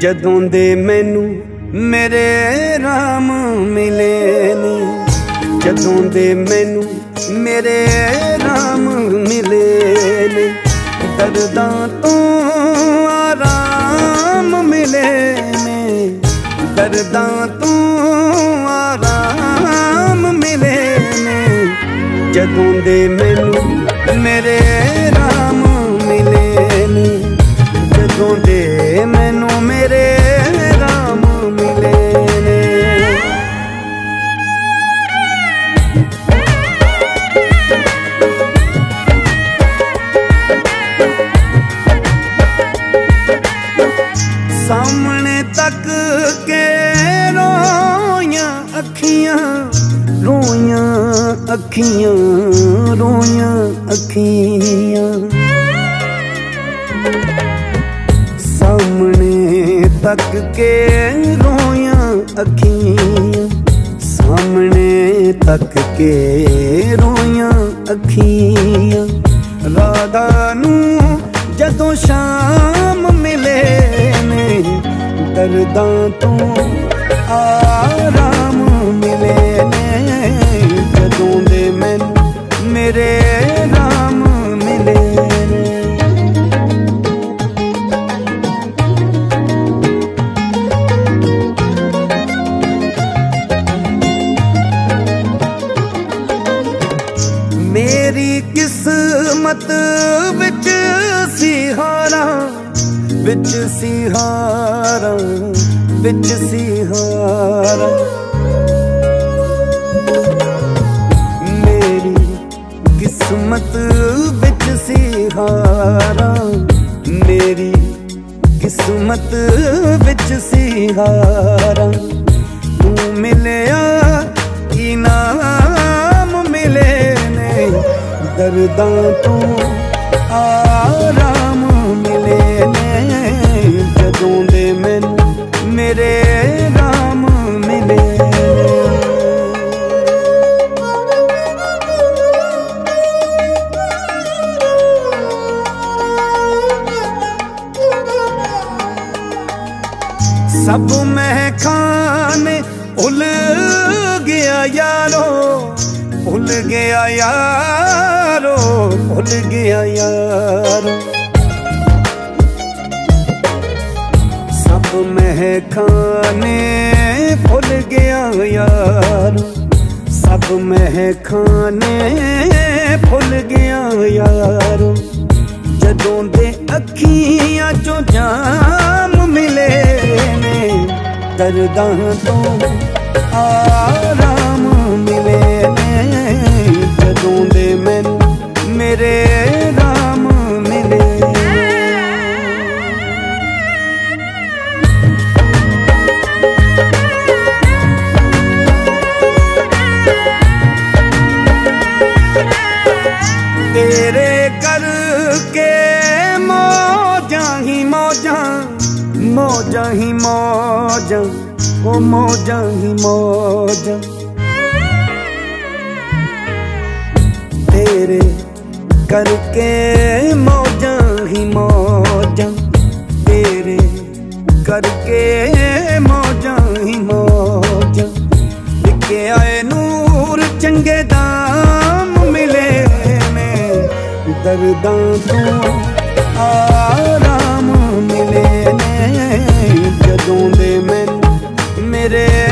ਜਦੋਂ ਦੇ ਮੈਨੂੰ ਮੇਰੇ ਰਾਮ ਮਿਲੇ ਨੇ ਜਦੋਂ ਦੇ ਮੈਨੂੰ ਮੇਰੇ ਰਾਮ ਮਿਲੇ ਨੇ ਦਰਦਾਂ ਤੋਂ ਆਰਾਮ ਮਿਲੇ ਨੇ ਦਰਦਾਂ ਤੋਂ ਆਰਾਮ ਮਿਲੇ ਨੇ ਜਦੋਂ ਦੇ ਮੈਨੂੰ ਮੇਰੇ ਤੱਕ ਕੇ ਰੋਈਆਂ ਅੱਖੀਆਂ ਰੋਈਆਂ ਅੱਖੀਆਂ ਰੋਈਆਂ ਅੱਖੀਆਂ। ਸਾਹਮਣੇ ਤੱਕ ਕੇ ਰੋਈਆਂ ਅੱਖੀਆਂ, ਸਾਹਮਣੇ ਤੱਕ ਕੇ ਰੋਈਆਂ ਅੱਖੀਆਂ। ਦਰਦਾਂ ਤੋਂ ਆਰਾਮ ਮਿਲੇ ਨੇ, ਜਦੋਂ ਦੇ ਮੈਨੂੰ ਮੇਰੇ ਰਾਮ ਮਿਲੇ ਨੇ। ਮੇਰੀ ਕਿਸਮਤ ਵਿੱਚ ਸੀ ਹਾਰਾ ਵਿੱਚ ਸੀ ਹਾਰਾ ਵਿੱਚ ਸੀ ਹਾਰਾ ਮੇਰੀ ਕਿਸਮਤ ਵਿੱਚ ਸੀ ਹਾਰਾ ਮੇਰੀ ਕਿਸਮਤ ਵਿੱਚ ਸੀ ਹਾਰਾ ਤੂੰ ਮਿਲਿਆ ਇਨਾਮ ਮਿਲੇ ਨੇ? ਦਰਦਾਂ ਤੋਂ ਸਭ ਮੈਂ ਖਾਨੇ ਭੁੱਲ ਗਿਆ ਯਾਰੋ ਭੁੱਲ ਗਿਆ ਯਾਰੋ ਭੁੱਲ ਗਿਆ ਯਾਰੋ। ਸਭ ਮੈਂ ਖਾਨੇ ਭੁੱਲ ਗਿਆ ਯਾਰੋ, ਸਭ ਮੈਂ ਖਾਨੇ ਭੁੱਲ ਗਿਆ ਯਾਰੋ। ਜਦੋਂ ਦਰਦਾਂ ਤੋਂ ਆਰਾਮ ਮਿਲੇ ਨੇ। ਜਦੋਂ ਦੇ ਮੈਨੂੰ ਮੇਰੇ ਰਾਮ ਮਿਲੇ। ਤੇਰੇ ਕਰਕੇ ਮੌਜਾਂ ਹੀ ਮੌਜਾਂ ਮੌਜਾਂ ਹੀ ਮੌਜਾਂ ਉਹ ਮੌਜਾਂ ਹੀ ਮੌਜਾਂ। ਤੇਰੇ ਕਰਕੇ ਮੌਜਾਂ ਹੀ ਮੌਜਾਂ, ਤੇਰੇ ਕਰਕੇ ਮੌਜਾਂ ਹੀ ਮੌਜਾਂ। ਵਿਕੇ ਆਏ ਨੂਰ ਚੰਗੇ ਦਾਮ ਮਿਲੇ ਨੇ, ਦਰਦਾਂ ਤੋਂ ਆਰਾਮ it is.